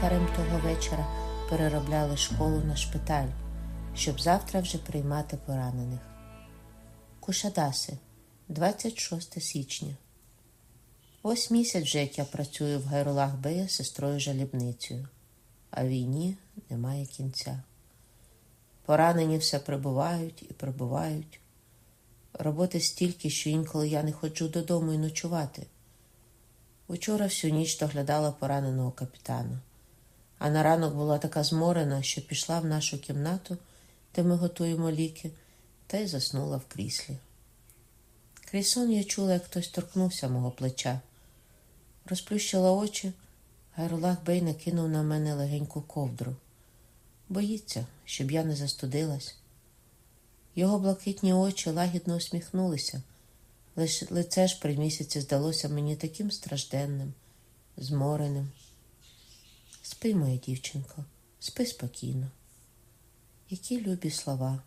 лікарем того вечора переробляли школу на шпиталь, щоб завтра вже приймати поранених. Кушадаси, 26 січня. Ось місяць вже як я працюю в Гайрулах Бея сестрою жалібницею, а війні немає кінця. Поранені все прибувають і прибувають. Роботи стільки, що інколи я не ходжу додому і ночувати. Учора всю ніч доглядала пораненого капітана, а на ранок була така зморена, що пішла в нашу кімнату, де ми готуємо ліки, та й заснула в кріслі. Крізь сон я чула, як хтось торкнувся мого плеча. Розплющила очі, Гайрулах Бей накинув на мене легеньку ковдру. Боїться, щоб я не застудилась. Його блакитні очі лагідно усміхнулися, лише лице ж при місяці здалося мені таким стражденним, змореним. Спи, моя дівчинко, спи спокійно. Які любі слова.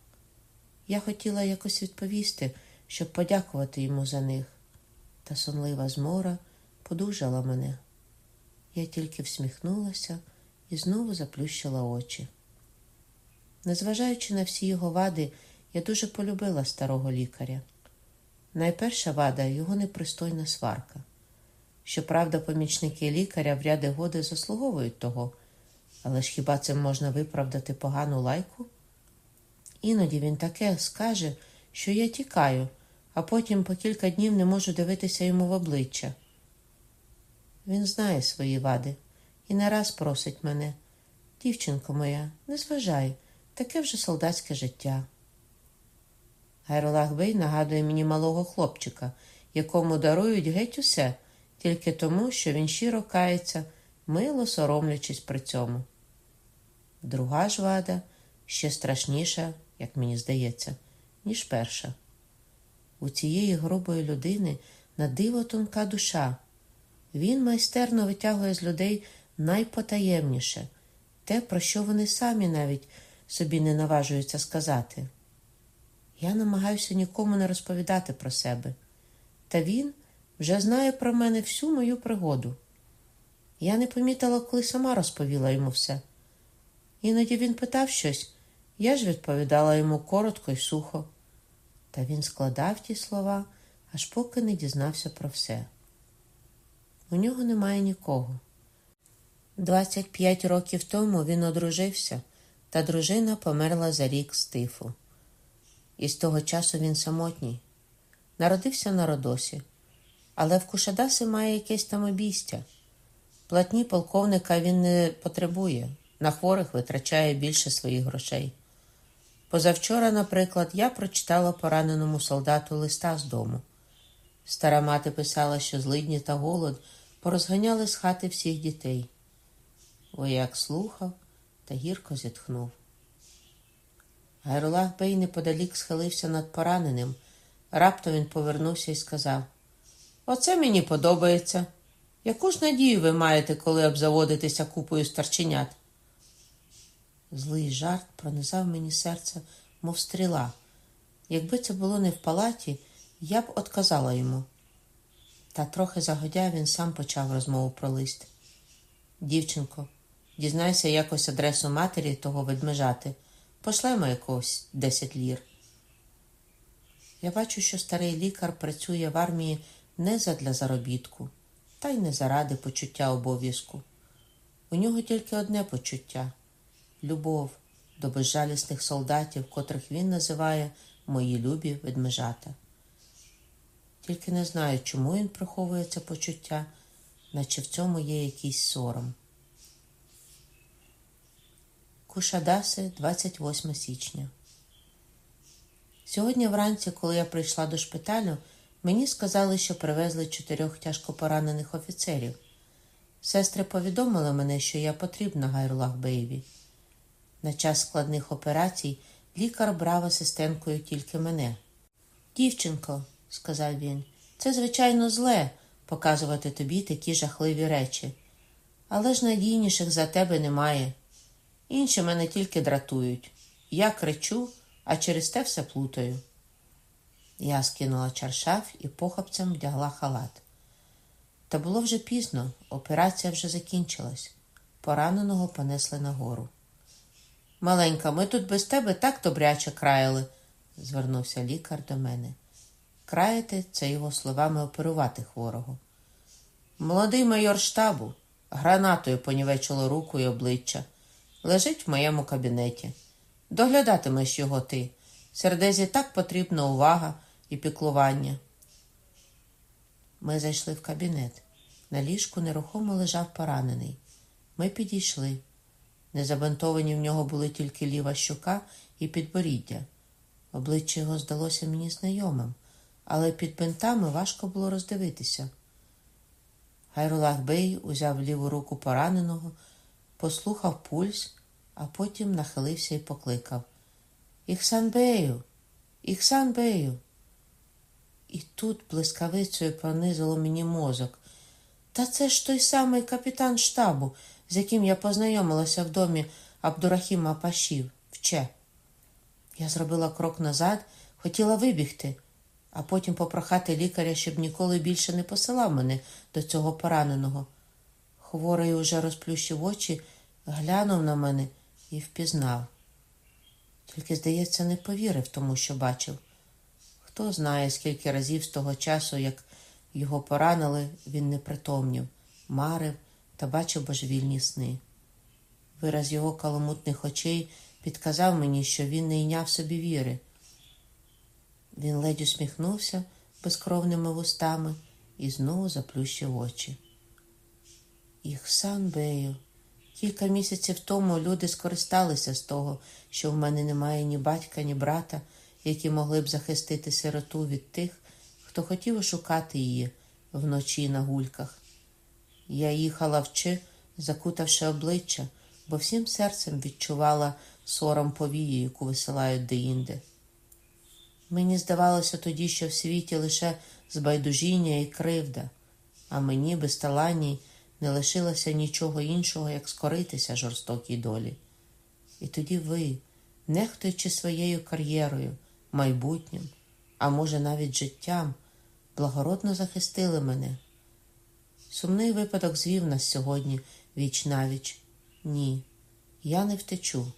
Я хотіла якось відповісти, щоб подякувати йому за них, та сонлива змора подужала мене. Я тільки всміхнулася і знову заплющила очі. Незважаючи на всі його вади, я дуже полюбила старого лікаря. Найперша вада його непристойна сварка. Щоправда, помічники лікаря в ряди годи заслуговують того, але ж хіба цим можна виправдати погану лайку? Іноді він таке скаже, що я тікаю, а потім по кілька днів не можу дивитися йому в обличчя. Він знає свої вади і не раз просить мене, дівчинко моя, не зважай, таке вже солдатське життя. Гайролах Бей нагадує мені малого хлопчика, якому дарують геть усе, тільки тому, що він щиро кається, мило соромлячись при цьому. Друга ж вада ще страшніша, як мені здається, ніж перша. У цієї грубої людини на диво тонка душа. Він майстерно витягує з людей найпотаємніше, те, про що вони самі навіть собі не наважуються сказати. Я намагаюся нікому не розповідати про себе, та він вже знає про мене всю мою пригоду. Я не помітила, коли сама розповіла йому все. Іноді він питав щось, я ж відповідала йому коротко і сухо. Та він складав ті слова, аж поки не дізнався про все. У нього немає нікого. 25 років тому він одружився, та дружина померла за рік з тифу. І з того часу він самотній. Народився на Родосі, але в Кушадаси має якесь там обійстя. Платні полковника він не потребує, на хворих витрачає більше своїх грошей. Позавчора, наприклад, я прочитала пораненому солдату листа з дому. Стара мати писала, що злидні та голод порозганяли з хати всіх дітей. Вояк слухав та гірко зітхнув. Гайрулах Бей неподалік схилився над пораненим. Раптом він повернувся і сказав: Оце мені подобається. Яку ж надію ви маєте, коли обзаводитеся купою старченят? Злий жарт пронизав мені серце, мов стріла. Якби це було не в палаті, я б отказала йому. Та трохи загодя він сам почав розмову про лист. Дівчинко, дізнайся якось адресу матері того ведмежати. Пошлемо якогось десять лір. Я бачу, що старий лікар працює в армії не задля заробітку, та й не заради почуття обов'язку. У нього тільки одне почуття любов до безжалісних солдатів, котрих він називає мої любі ведмежата. Тільки не знаю, чому він приховує це почуття, наче в цьому є якийсь сором. Кушадаси, 28 січня. Сьогодні вранці, коли я прийшла до шпиталю, мені сказали, що привезли чотирьох тяжко поранених офіцерів. Сестри повідомили мене, що я потрібна Гайрулах Бейві. На час складних операцій лікар брав асистенткою тільки мене. Дівчинко, сказав він, це, звичайно, зле показувати тобі такі жахливі речі, але ж надійніших за тебе немає. Інші мене тільки дратують. Я кричу, а через те все плутаю. Я скинула чаршаф і похапцем вдягла халат. Та було вже пізно, операція вже закінчилась. Пораненого понесли нагору. Маленька, ми тут без тебе так добряче краяли, звернувся лікар до мене. Краяти це його словами оперувати хворого. Молодий майор штабу гранатою понівечило руку і обличчя. Лежить в моєму кабінеті. Доглядатимеш його ти. Сердезі так потрібна увага і піклування. Ми зайшли в кабінет. На ліжку нерухомо лежав поранений. Ми підійшли. Незабинтовані в нього були тільки ліва щука і підборіддя. Обличчя його здалося мені знайомим, але під бинтами важко було роздивитися. Гайрулах Бей узяв ліву руку пораненого, послухав пульс, а потім нахилився і покликав Іксанбею, Іксанбею. І тут блискавицею пронизило мені мозок. Та це ж той самий капітан штабу, з яким я познайомилася в домі Абдурахіма Пашів, вче. Я зробила крок назад, хотіла вибігти, а потім попрохати лікаря, щоб ніколи більше не посилав мене до цього пораненого. Хворий уже розплющив очі, глянув на мене і впізнав. Тільки, здається, не повірив тому, що бачив. Хто знає, скільки разів з того часу, як його поранили, він не притомнів, марив та бачив божевільні сни. Вираз його каламутних очей підказав мені, що він не йняв собі віри. Він ледь усміхнувся безкровними вустами і знову заплющив очі. Іхсан Бею, кілька місяців тому люди скористалися з того, що в мене немає ні батька, ні брата, які могли б захистити сироту від тих, хто хотів ошукати її вночі на гульках. Я їхала вчи, закутавши обличчя, бо всім серцем відчувала сором повії, яку висилають деінде. Мені здавалося тоді, що в світі лише збайдужіння і кривда, а мені, безталанній, не лишилося нічого іншого, як скоритися жорстокій долі. І тоді ви, нехтуючи своєю кар'єрою, майбутнім, а може, навіть життям, благородно захистили мене. Сумний випадок звів нас сьогодні віч навіч. Ні, я не втечу,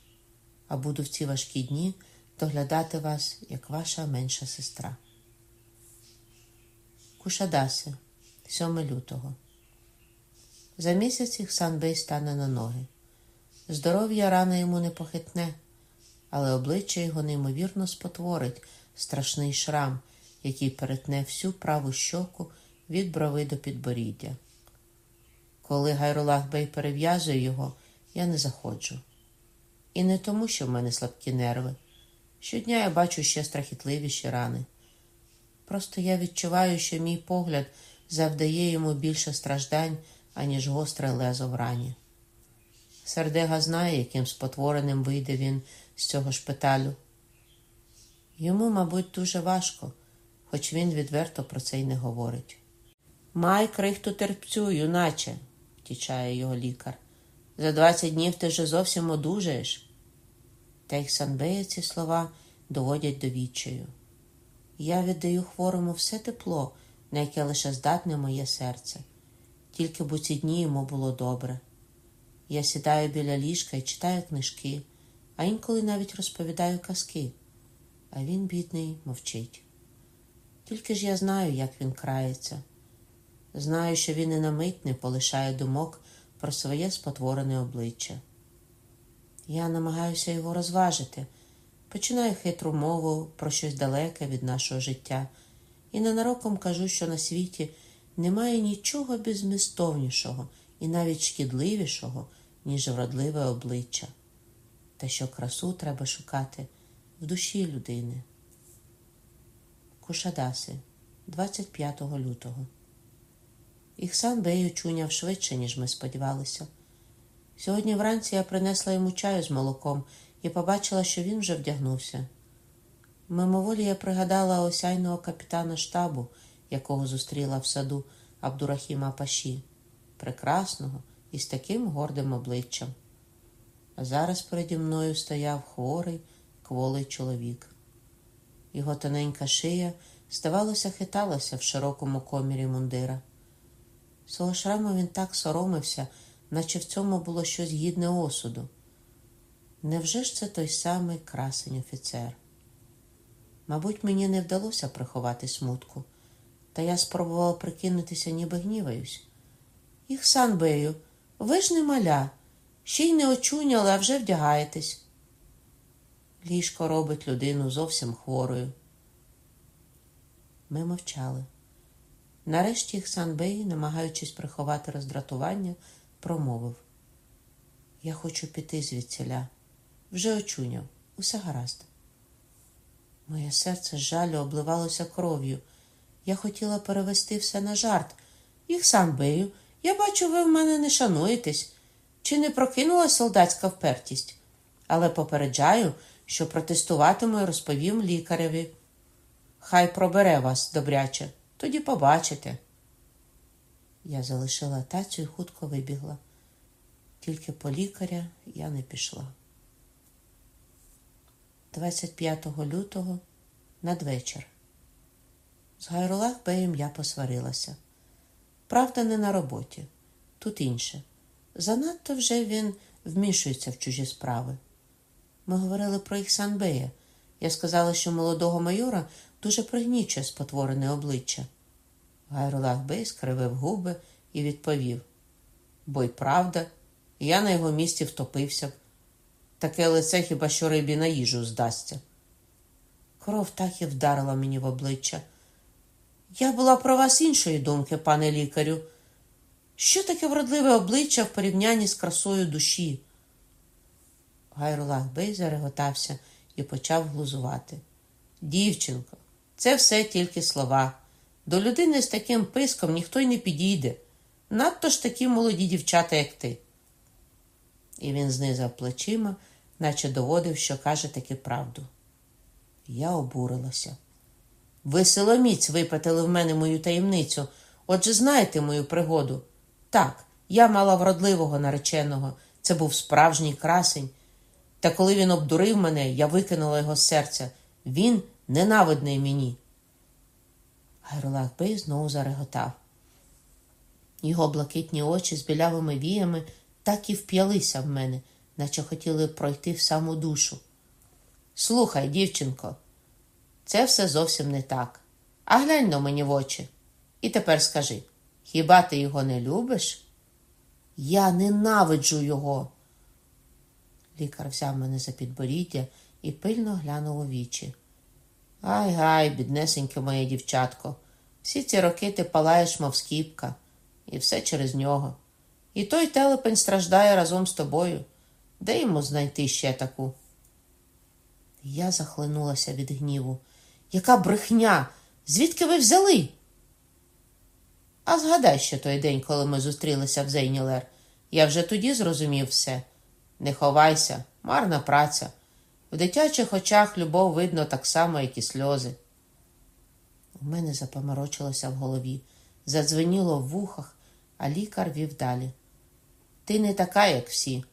а буду в ці важкі дні доглядати вас, як ваша менша сестра. Кушадаси, 7 лютого. За місяць їх Санбей стане на ноги. Здоров'я рана йому не похитне, але обличчя його неймовірно спотворить страшний шрам, який перетне всю праву щоку від брови до підборіддя. Коли Гайрулах Бей перев'язує його, я не заходжу. І не тому, що в мене слабкі нерви. Щодня я бачу ще страхітливіші рани. Просто я відчуваю, що мій погляд завдає йому більше страждань, аніж гостре лезо в рані. Сердега знає, яким спотвореним вийде він з цього шпиталю. Йому, мабуть, дуже важко, хоч він відверто про це й не говорить. Май крихту терпцю, юначе, втічає його лікар. За двадцять днів ти вже зовсім одужаєш. Та й Санбея ці слова доводять до відчаю. Я віддаю хворому все тепло, на яке лише здатне моє серце. Тільки б у ці дні йому було добре. Я сідаю біля ліжка і читаю книжки, а інколи навіть розповідаю казки, а він, бідний, мовчить. Тільки ж я знаю, як він крається. Знаю, що він і на мить не полишає думок про своє спотворене обличчя. Я намагаюся його розважити, починаю хитру мову про щось далеке від нашого життя і ненароком кажу, що на світі немає нічого безмістовнішого і навіть шкідливішого, ніж вродливе обличчя, та що красу треба шукати в душі людини. Кушадаси, 25 лютого. Іксан Бею чуняв швидше, ніж ми сподівалися. Сьогодні вранці я принесла йому чаю з молоком і побачила, що він вже вдягнувся. Мимоволі я пригадала осяйного капітана штабу, якого зустріла в саду Абдурахіма Паші, прекрасного і з таким гордим обличчям. А зараз переді мною стояв хворий, кволий чоловік. Його тоненька шия, здавалося, хиталася в широкому комірі мундира. Свого шраму він так соромився, наче в цьому було щось гідне осуду. Невже ж це той самий красень офіцер? Мабуть, мені не вдалося приховати смутку, та я спробувала прикинутися, ніби гніваюсь. Їх санбею, ви ж не маля, ще й не очуняли, а вже вдягаєтесь. Ліжко робить людину зовсім хворою. Ми мовчали. Нарешті Хсанбей, намагаючись приховати роздратування, промовив Я хочу піти звідсіля. Вже очуняв, усе гаразд. Моє серце з жалю обливалося кров'ю. Я хотіла перевести все на жарт. Їхсанбею, я бачу, ви в мене не шануєтесь. Чи не прокинула солдатська впертість? Але попереджаю, що протестуватиму і розповім лікареві. Хай пробере вас добряче, тоді побачите. Я залишила тацю і хутко вибігла. Тільки по лікаря я не пішла. 25 лютого надвечір. З Гайрулах Беєм я посварилася. Правда, не на роботі, тут інше. Занадто вже він вмішується в чужі справи. Ми говорили про Іксанбея. Я сказала, що молодого майора дуже пригнічує спотворене обличчя. Гайрулах Бей скривив губи і відповів: Бо й правда, я на його місці втопився б. Таке лице хіба що рибі на їжу здасться. Кров так і вдарила мені в обличчя. Я була про вас іншої думки, пане лікарю. Що таке вродливе обличчя в порівнянні з красою душі? Гайрулах Бей зареготався і почав глузувати. Дівчинко, це все тільки слова. До людини з таким писком ніхто й не підійде. Надто ж такі молоді дівчата, як ти. І він знизав плечима, наче доводив, що каже таки правду. Я обурилася. Ви силоміць випитали в мене мою таємницю, отже, знаєте мою пригоду. Так, я мала вродливого нареченого, це був справжній красень. Та коли він обдурив мене, я викинула його з серця. Він ненавидний мені. Гайрулах Бей знову зареготав. Його блакитні очі з білявими віями так і вп'ялися в мене, наче хотіли пройти в саму душу. Слухай, дівчинко, це все зовсім не так. А глянь на мені в очі. І тепер скажи хіба ти його не любиш? Я ненавиджу його. Лікар взяв мене за підборіддя і пильно глянув у вічі. Ай гай, біднесеньке моє дівчатко, всі ці роки ти палаєш, мов скіпка, і все через нього. І той телепень страждає разом з тобою. Де йому знайти ще таку? Я захлинулася від гніву. Яка брехня? Звідки ви взяли? А згадай ще той день, коли ми зустрілися в Зейнілер. Я вже тоді зрозумів все. Не ховайся, марна праця. В дитячих очах любов видно так само, як і сльози. У мене запоморочилося в голові, задзвеніло в вухах, а лікар вів далі. Ти не така, як всі.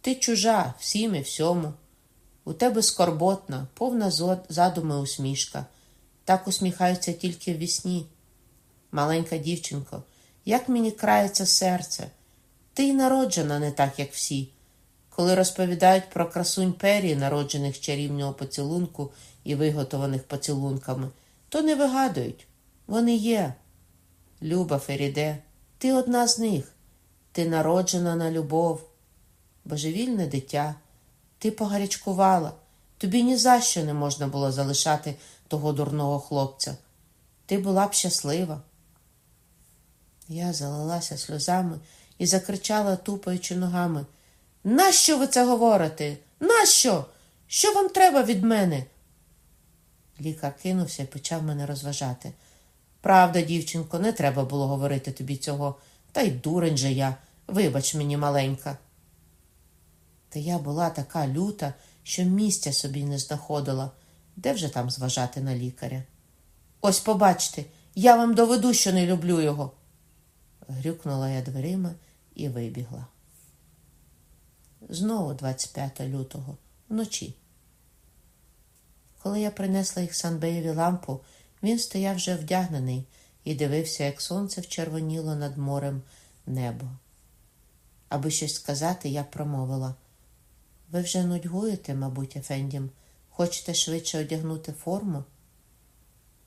Ти чужа всім і всьому. У тебе скорботна, повна задуми усмішка. Так усміхаються тільки в вісні. Маленька дівчинко, як мені крається серце. Ти й народжена не так, як всі. Коли розповідають про красунь перії, народжених чарівного поцілунку і виготованих поцілунками, то не вигадують. Вони є. Люба Феріде, ти одна з них. Ти народжена на любов. Божевільне дитя, ти погарячкувала, тобі ні за що не можна було залишати того дурного хлопця. Ти була б щаслива. Я залилася сльозами і закричала, тупаючи ногами. Нащо ви це говорите? Нащо? Що вам треба від мене? Лікар кинувся і почав мене розважати. Правда, дівчинко, не треба було говорити тобі цього, та й дурень же я, вибач мені, маленька. Та я була така люта, що місця собі не знаходила. Де вже там зважати на лікаря? Ось побачте, я вам доведу, що не люблю його. Грюкнула я дверима і вибігла. Знову 25 лютого, вночі. Коли я принесла їх Санбеєві лампу, він стояв вже вдягнений і дивився, як сонце вчервоніло над морем небо. Аби щось сказати, я промовила. Ви вже нудьгуєте, мабуть, Ефендім. Хочете швидше одягнути форму?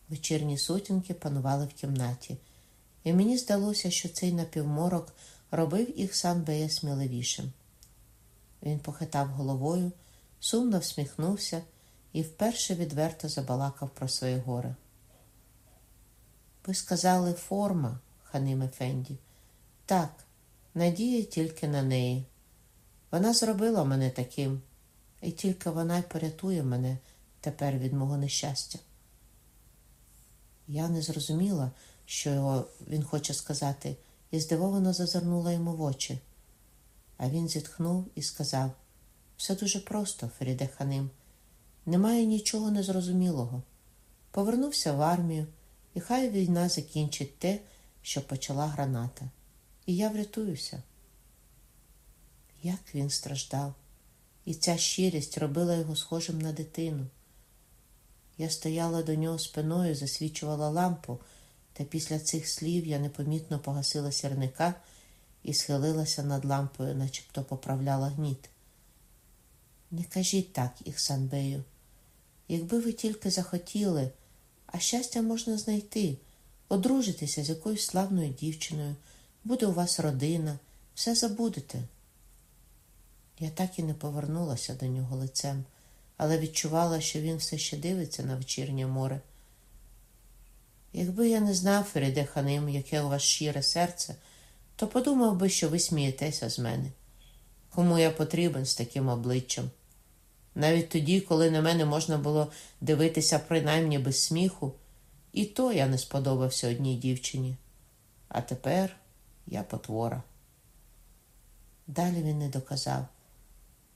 Вечірні сутінки панували в кімнаті, і мені здалося, що цей напівморок робив їх сам Бея сміливішим. Він похитав головою, сумно всміхнувся і вперше відверто забалакав про своє горе. Ви сказали форма, Ханим Ефенді. Так, надія тільки на неї. Вона зробила мене таким, і тільки вона й порятує мене тепер від мого нещастя. Я не зрозуміла, що він хоче сказати, і здивовано зазирнула йому в очі. А він зітхнув і сказав: все дуже просто, Феріде Ханим. Немає нічого незрозумілого. Повернувся в армію, і хай війна закінчить те, що почала граната. І я врятуюся. Як він страждав, і ця щирість робила його схожим на дитину. Я стояла до нього спиною, засвічувала лампу, та після цих слів я непомітно погасила сірника і схилилася над лампою, начебто поправляла гніт. Не кажіть так, Іксанбею. Якби ви тільки захотіли, а щастя можна знайти, одружитися з якоюсь славною дівчиною, буде у вас родина, все забудете. Я так і не повернулася до нього лицем, але відчувала, що він все ще дивиться на вечірнє море. Якби я не знав, Феріде Ханим, яке у вас щире серце, то подумав би, що ви смієтеся з мене. Кому я потрібен з таким обличчям? Навіть тоді, коли на мене можна було дивитися принаймні без сміху, і то я не сподобався одній дівчині. А тепер я потвора. Далі він не доказав,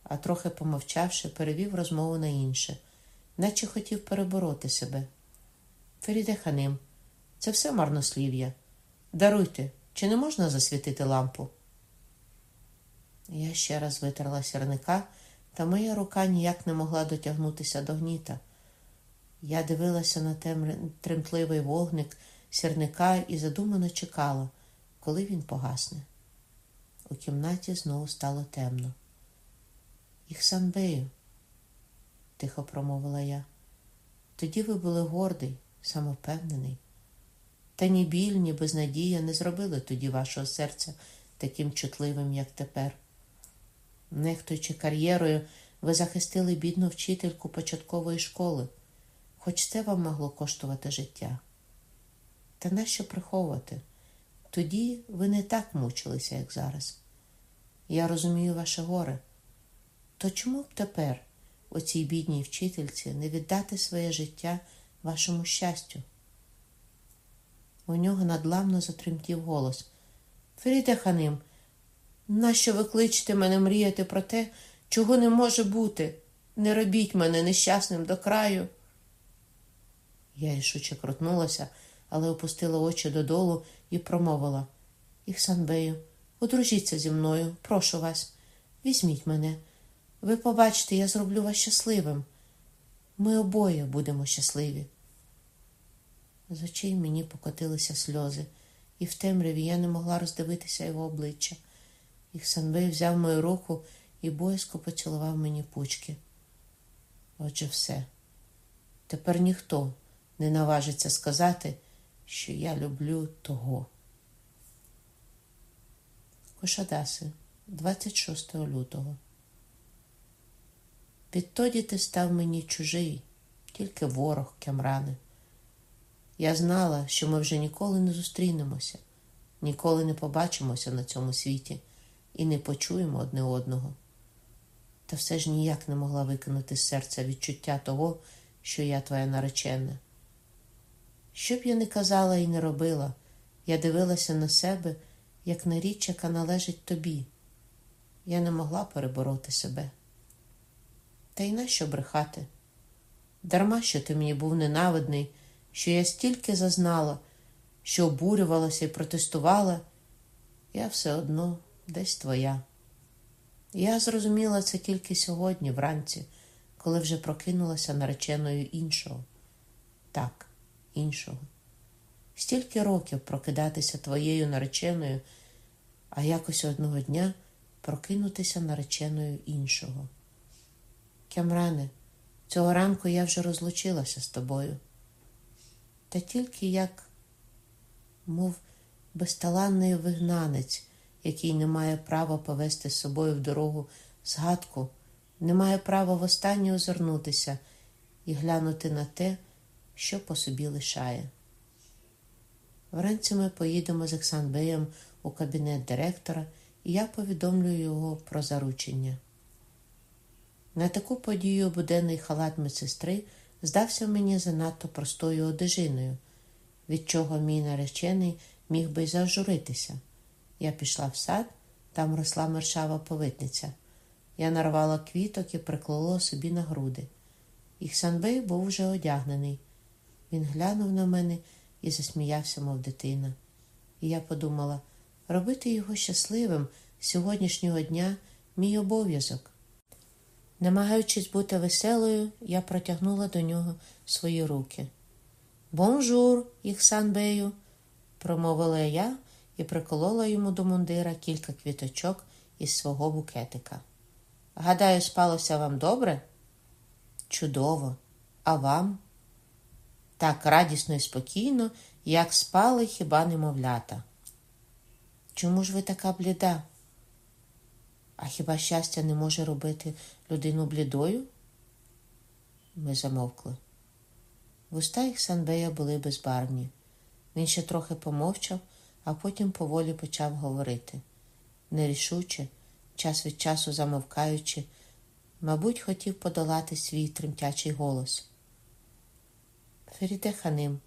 а трохи помовчавши, перевів розмову на інше, наче хотів перебороти себе. Феріде Ханим, це все марнослів'я. Даруйте, чи не можна засвітити лампу? Я ще раз витерла сірника, та моя рука ніяк не могла дотягнутися до гніта. Я дивилася на тремтливий вогник сірника і задумано чекала, коли він погасне. У кімнаті знову стало темно. Іхсанбею, тихо промовила я. Тоді ви були гордий, самопевнений. Та ні біль, ні безнадія не зробили тоді вашого серця таким чутливим, як тепер. Нехтуючи кар'єрою, ви захистили бідну вчительку початкової школи, хоч це вам могло коштувати життя. Та нащо приховувати? Тоді ви не так мучилися, як зараз. Я розумію ваше горе. То чому б тепер, оцій бідній вчительці, не віддати своє життя вашому щастю? У нього надламно затремтів голос. Феріте Ханим, нащо ви кличете мене мріяти про те, чого не може бути? Не робіть мене нещасним до краю. Я рішуче крутнулася, але опустила очі додолу і промовила Іксанбею, одружіться зі мною, прошу вас, візьміть мене. Ви побачите, я зроблю вас щасливим. Ми обоє будемо щасливі. З очей мені покотилися сльози, і в темряві я не могла роздивитися його обличчя. Іксанбей взяв мою руку і боязко поцілував мені пучки. Отже, все. Тепер ніхто не наважиться сказати, що я люблю того. Кошадаси, 26 лютого. Відтоді ти став мені чужий, тільки ворог Кемрани. Я знала, що ми вже ніколи не зустрінемося, ніколи не побачимося на цьому світі і не почуємо одне одного. Та все ж ніяк не могла викинути з серця відчуття того, що я твоя наречена. Що б я не казала і не робила, я дивилася на себе, як на річ, яка належить тобі. Я не могла перебороти себе. Та й нащо брехати? Дарма, що ти мені був ненавидний, що я стільки зазнала, що обурювалася і протестувала, я все одно десь твоя. Я зрозуміла це тільки сьогодні, вранці, коли вже прокинулася нареченою іншого. Так, іншого. Стільки років прокидатися твоєю нареченою, а якось одного дня прокинутися нареченою іншого. Кямране, цього ранку я вже розлучилася з тобою. Та тільки як, мов безталанний вигнанець, який не має права повести з собою в дорогу згадку, не має права востаннє озирнутися і глянути на те, що по собі лишає. Вранці ми поїдемо з Оксанбеєм у кабінет директора, і я повідомлю його про заручення. На таку подію буденний халат медсестри здався мені занадто простою одежиною, від чого мій наречений міг би й зажуритися. Я пішла в сад, там росла мершава повитниця. Я нарвала квіток і приклала собі на груди. Іксанбей був вже одягнений. Він глянув на мене і засміявся, мов дитина. І я подумала, робити його щасливим сьогоднішнього дня мій обов'язок. Намагаючись бути веселою, я протягнула до нього свої руки. Бонжур, Іксанбею, промовила я і приколола йому до мундира кілька квіточок із свого букетика. Гадаю, спалося вам добре? Чудово, а вам? Так радісно і спокійно, як спали хіба немовлята. Чому ж ви така бліда? А хіба щастя не може робити людину блідою? Ми замовкли. Вуста їх Санбея були безбарвні. Він ще трохи помовчав, а потім поволі почав говорити. Нерішуче, час від часу замовкаючи, мабуть, хотів подолати свій тремтячий голос. Феріде Ханим,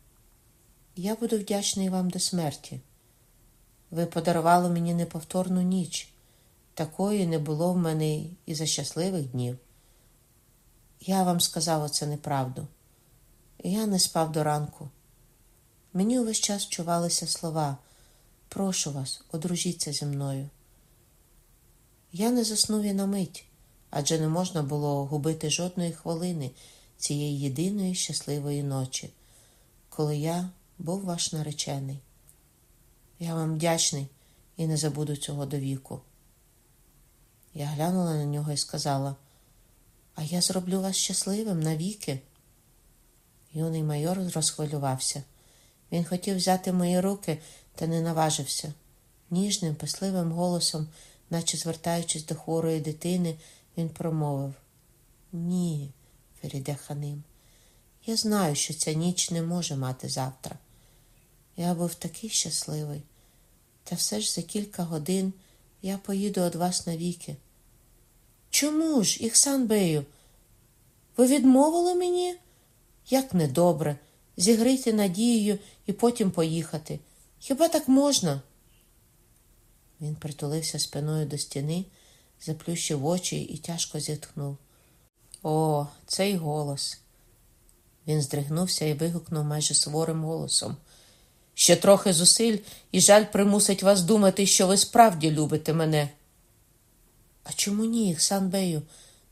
я буду вдячний вам до смерті. Ви подарували мені неповторну ніч. Такої не було в мене і за щасливих днів. Я вам сказав оце неправду. Я не спав до ранку. Мені увесь час чувалися слова Прошу вас, одружіться зі мною. Я не заснув і на мить, адже не можна було губити жодної хвилини цієї єдиної щасливої ночі, коли я був ваш наречений. Я вам вдячний і не забуду цього до віку. Я глянула на нього і сказала, а я зроблю вас щасливим навіки. Юний майор розхвилювався. Він хотів взяти мої руки, та не наважився. Ніжним, писливим голосом, наче звертаючись до хворої дитини, він промовив Ні, Феріде Ханим, я знаю, що ця ніч не може мати завтра. Я був такий щасливий, та все ж за кілька годин я поїду від вас навіки. Чому ж, Іксан Бею? Ви відмовили мені? Як недобре, зігрити надією і потім поїхати. Хіба так можна? Він притулився спиною до стіни, заплющив очі і тяжко зітхнув. О, цей голос. Він здригнувся і вигукнув майже суворим голосом. Ще трохи зусиль, і жаль примусить вас думати, що ви справді любите мене. А чому ні, Іксан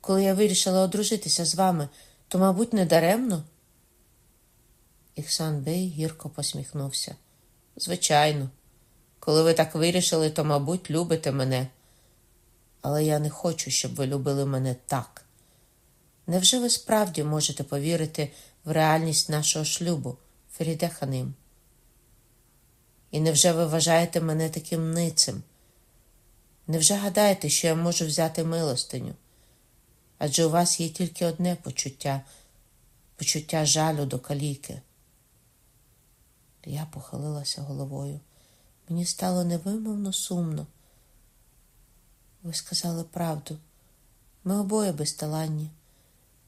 Коли я вирішила одружитися з вами, то, мабуть, не даремно? Іксан Бей гірко посміхнувся. Звичайно, коли ви так вирішили, то, мабуть, любите мене. Але я не хочу, щоб ви любили мене так. Невже ви справді можете повірити в реальність нашого шлюбу, Феріде Ханим? І невже ви вважаєте мене таким ницим? Невже гадаєте, що я можу взяти милостиню? Адже у вас є тільки одне почуття почуття жалю до каліки. Я похилилася головою. Мені стало невимовно сумно. Ви сказали правду, ми обоє безталанні.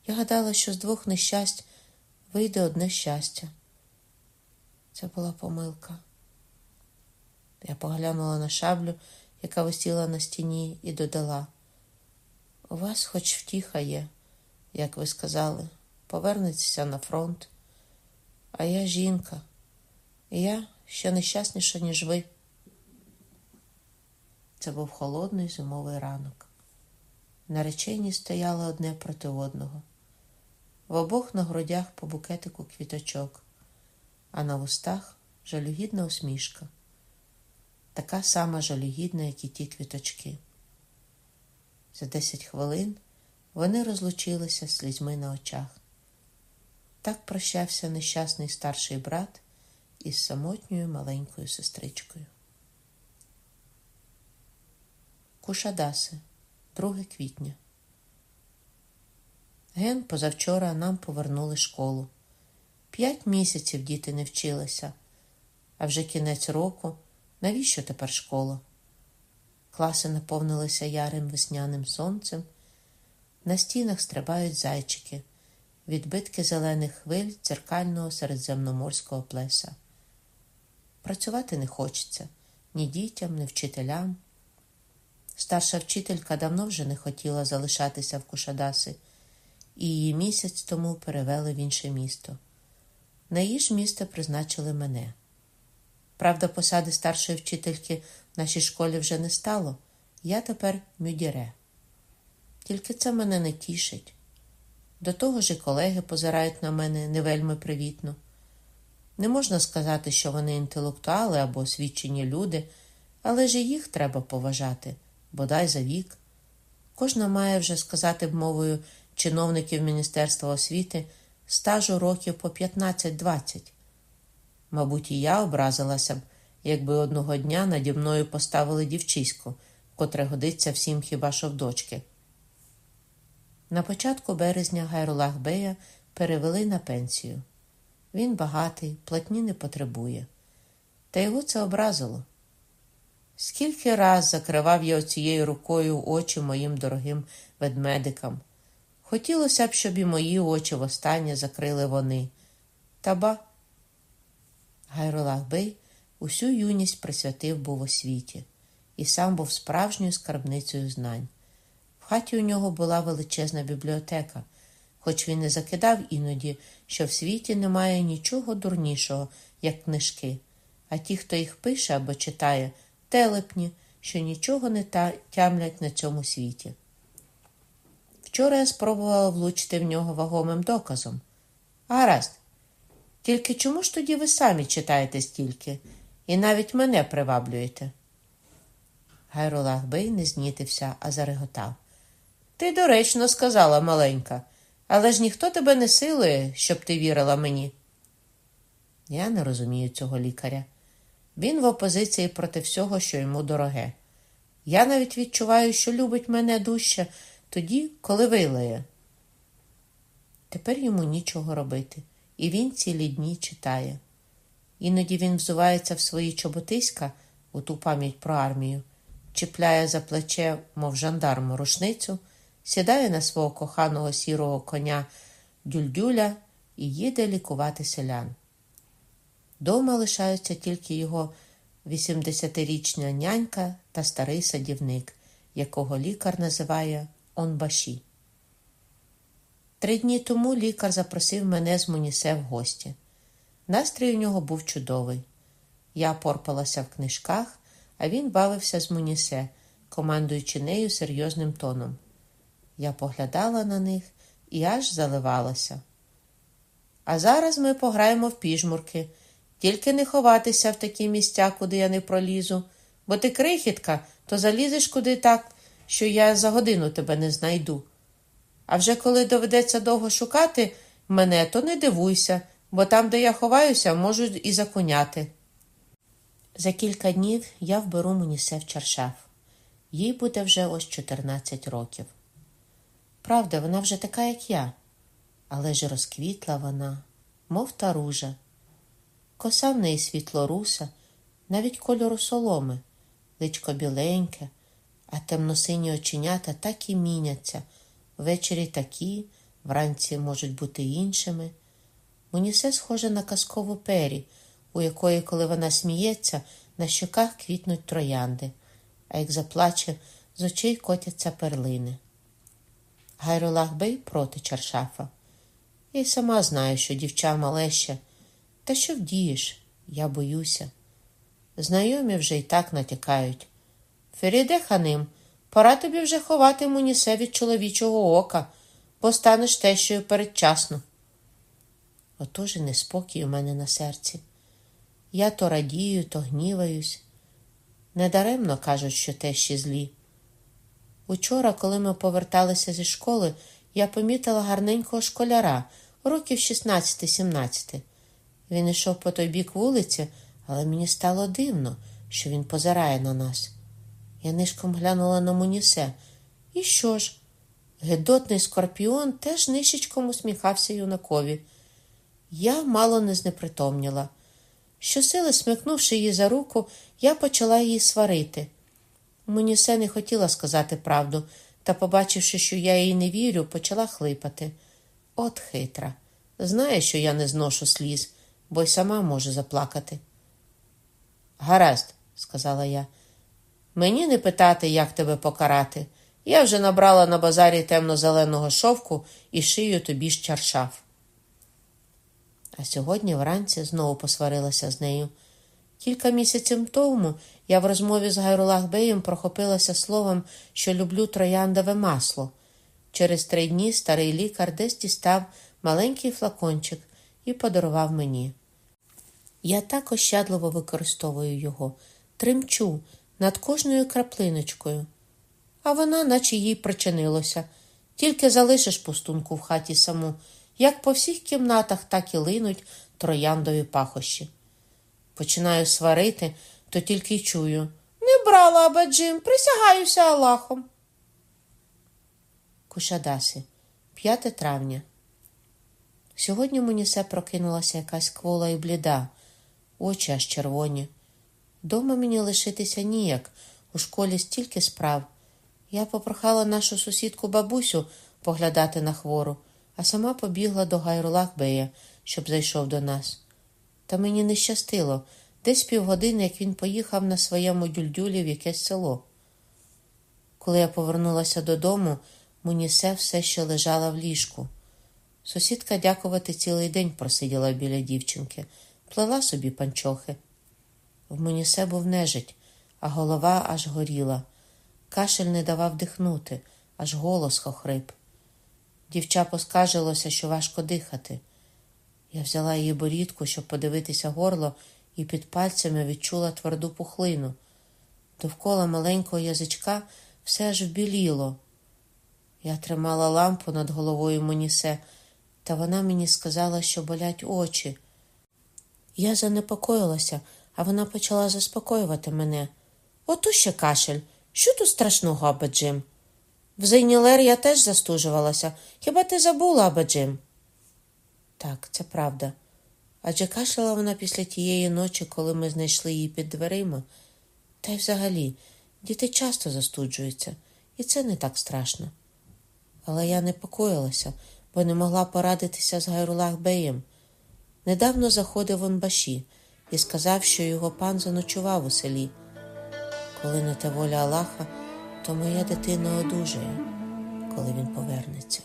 Я гадала, що з двох нещасть вийде одне щастя. Це була помилка. Я поглянула на шаблю, яка висіла на стіні, і додала: У вас хоч втіха є, як ви сказали, повернетеся на фронт. А я жінка, і я ще нещасніша, ніж ви. Це був холодний зимовий ранок. Наречені стояли одне проти одного. В обох на грудях по букетику квіточок, а на вустах жалюгідна усмішка така сама жалюгідна, як і ті квіточки. За десять хвилин вони розлучилися слізьми на очах. Так прощався нещасний старший брат із самотньою маленькою сестричкою. Кушадаси, 2 квітня. Ген позавчора нам повернули школу. П'ять місяців діти не вчилися, а вже кінець року. Навіщо тепер школа? Класи наповнилися ярим весняним сонцем. На стінах стрибають зайчики, відбитки зелених хвиль дзеркального середземноморського плеса. Працювати не хочеться ні дітям, ні вчителям. Старша вчителька давно вже не хотіла залишатися в Кушадаси, і її місяць тому перевели в інше місто. На її ж місто призначили мене. Правда, посади старшої вчительки в нашій школі вже не стало. Я тепер мюдіре. Тільки це мене не тішить. До того ж і колеги позирають на мене не вельми привітно. Не можна сказати, що вони інтелектуали або освічені люди, але ж і їх треба поважати, бодай за вік. Кожна має вже сказати б мовою чиновників Міністерства освіти стажу років по 15-20. Мабуть, і я образилася б, якби одного дня наді мною поставили дівчиську, котре годиться всім хіба що в дочки. На початку березня Гайрулах Бея перевели на пенсію. Він багатий, платні не потребує. Та його це образило. Скільки раз закривав я оцією рукою очі моїм дорогим ведмедикам. Хотілося б, щоб і мої очі востаннє закрили вони. Та ба. Гайролах Бей усю юність присвятив був освіті і сам був справжньою скарбницею знань. В хаті у нього була величезна бібліотека, хоч він і закидав іноді, що в світі немає нічого дурнішого, як книжки, а ті, хто їх пише або читає, телепні, що нічого не тямлять на цьому світі. Вчора я спробувала влучити в нього вагомим доказом. Гаразд. Тільки чому ж тоді ви самі читаєте стільки і навіть мене приваблюєте? Гайролах Бей не знітився, а зареготав. Ти доречно сказала, маленька, але ж ніхто тебе не силує, щоб ти вірила мені. Я не розумію цього лікаря. Він в опозиції проти всього, що йому дороге. Я навіть відчуваю, що любить мене дужче тоді, коли вилає. Тепер йому нічого робити, і він цілі дні читає. Іноді він взувається в свої чоботиська у ту пам'ять про армію, чіпляє за плече, мов жандарму, рушницю, сідає на свого коханого сірого коня дюльдюля і їде лікувати селян. Дома лишаються тільки його 80-річна нянька та старий садівник, якого лікар називає Онбаші. Три дні тому лікар запросив мене з Мунісе в гості. Настрій у нього був чудовий. Я порпалася в книжках, а він бавився з Мунісе, командуючи нею серйозним тоном. Я поглядала на них і аж заливалася. А зараз ми пограємо в піжмурки, тільки не ховатися в такі місця, куди я не пролізу, бо ти крихітка, то залізеш куди так, що я за годину тебе не знайду. А вже коли доведеться довго шукати мене, то не дивуйся, бо там, де я ховаюся, можуть і закуняти. За кілька днів я вберу Мунісе в чаршаф. Їй буде вже ось 14 років. Правда, вона вже така, як я, але ж розквітла вона, мов та ружа. Коса в неї світло-руса, навіть кольору соломи, личко біленьке, а темносині оченята так і міняться. Ввечері такі, вранці можуть бути іншими. Мунісе схоже на казкову пері, у якої, коли вона сміється, на щоках квітнуть троянди, а як заплаче, з очей котяться перлини. Гайролах Бей проти чаршафа. Я й сама знаю, що дівча малеща. Та що вдієш? Я боюся. Знайомі вже й так натякають. Феріде ханим, пора тобі вже ховати мунісе від чоловічого ока, бо станеш тещою передчасно. Отож і неспокій у мене на серці. Я то радію, то гніваюсь. Недаремно кажуть, що тещі злі. Учора, коли ми поверталися зі школи, я помітила гарненького школяра, років 16-17. Він йшов по той бік вулиці, але мені стало дивно, що він позирає на нас. Я нишком глянула на Мунісе. І що ж? Гедотний скорпіон теж нишечком усміхався юнакові. Я мало не знепритомніла. Щосили, смикнувши її за руку, я почала її сварити. Мунісе не хотіла сказати правду, та, побачивши, що я їй не вірю, почала хлипати. От хитра. Знає, що я не зношу сліз, бо й сама може заплакати. Гаразд, сказала я. Мені не питати, як тебе покарати. Я вже набрала на базарі темно-зеленого шовку і шию тобі ж чаршав. А сьогодні вранці знову посварилася з нею. Кілька місяців тому я в розмові з Гайрулах-беєм прохопилася словом, що люблю трояндове масло. Через три дні старий лікар десь дістав маленький флакончик і подарував мені. Я так ощадливо використовую його, тремчу над кожною краплиночкою. А вона, наче їй причинилося, тільки залишиш пустунку в хаті саму, як по всіх кімнатах, так і линуть трояндові пахощі. Починаю сварити, то тільки й чую. Не брала аба Джим, присягаюся Аллахом. Кушадасі, 5 травня. Сьогодні Мунісе прокинулася якась квола і бліда, очі аж червоні. Дома мені лишитися ніяк, у школі стільки справ. Я попрохала нашу сусідку бабусю поглядати на хвору, а сама побігла до Гайрулахбея, щоб зайшов до нас. Та мені не щастило десь півгодини, як він поїхав на своєму дюльдюлі в якесь село. Коли я повернулася додому, Мунісе все ще лежала в ліжку. Сусідка, дякувати, цілий день просиділа біля дівчинки, плела собі панчохи. В Мунісе був нежить, а голова аж горіла. Кашель не давав дихнути, аж голос хохрип. Дівча поскаржилося, що важко дихати. Я взяла її борідку, щоб подивитися горло, і під пальцями відчула тверду пухлину. Довкола маленького язичка все аж вбіліло. Я тримала лампу над головою Монісе, та вона мені сказала, що болять очі. Я занепокоїлася, а вона почала заспокоювати мене. Ото ще кашель. Що тут страшного, аба Джим? В Зейнілер я теж застужувалася. Хіба ти забула, аба Джим? Так, це правда. Адже кашляла вона після тієї ночі, коли ми знайшли її під дверима. Та й взагалі, діти часто застуджуються, і це не так страшно. Але я непокоїлася, бо не могла порадитися з Гайрулах Беєм. Недавно заходив он Баші і сказав, що його пан заночував у селі. Коли не та воля Аллаха, то моя дитина одужає, коли він повернеться.